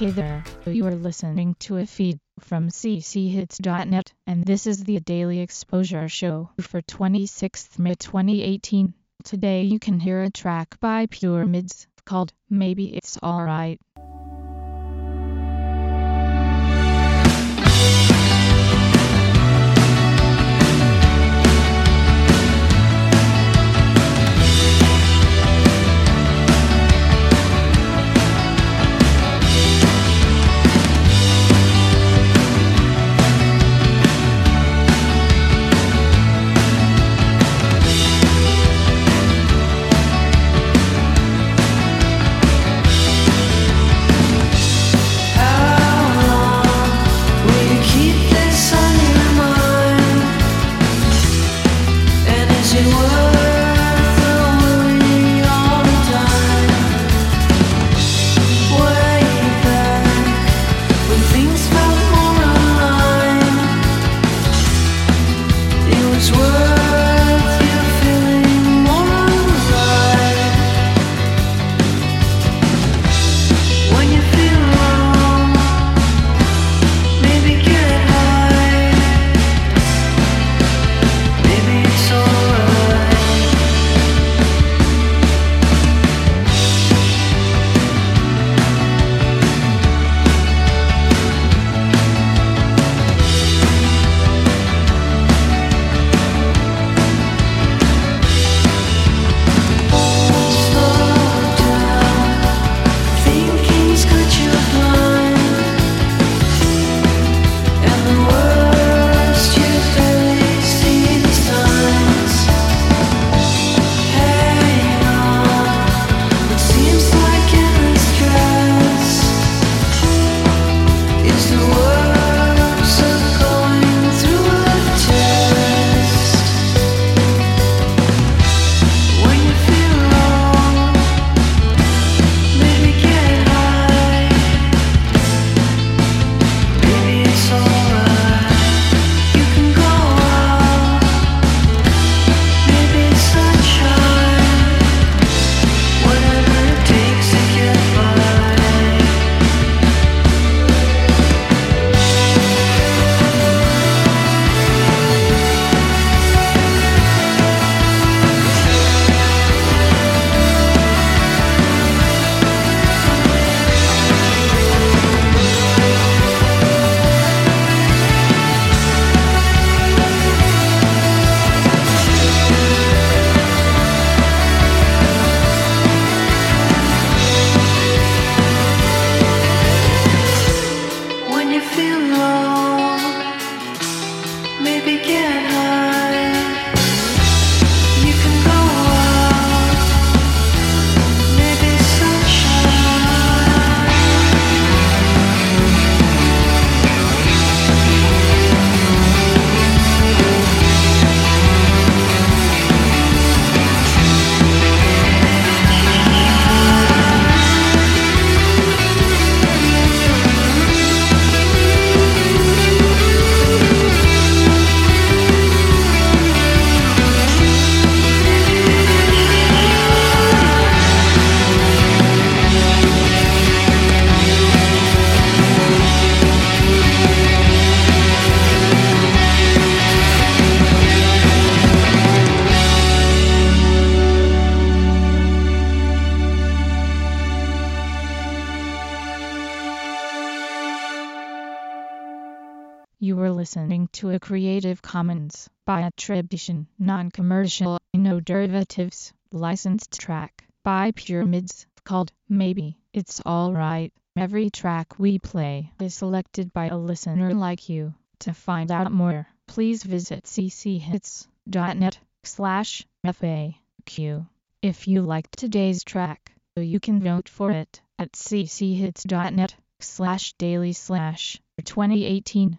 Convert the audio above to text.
Hey there, you are listening to a feed from cchits.net, and this is the Daily Exposure Show for 26th May 2018. Today you can hear a track by Pyramids called Maybe It's Alright. Listening to a Creative Commons by attribution, non-commercial, no derivatives, licensed track by Pyramids called Maybe It's Alright. Every track we play is selected by a listener like you. To find out more, please visit cchits.net slash FAQ. If you liked today's track, you can vote for it at cchits.net slash daily slash 2018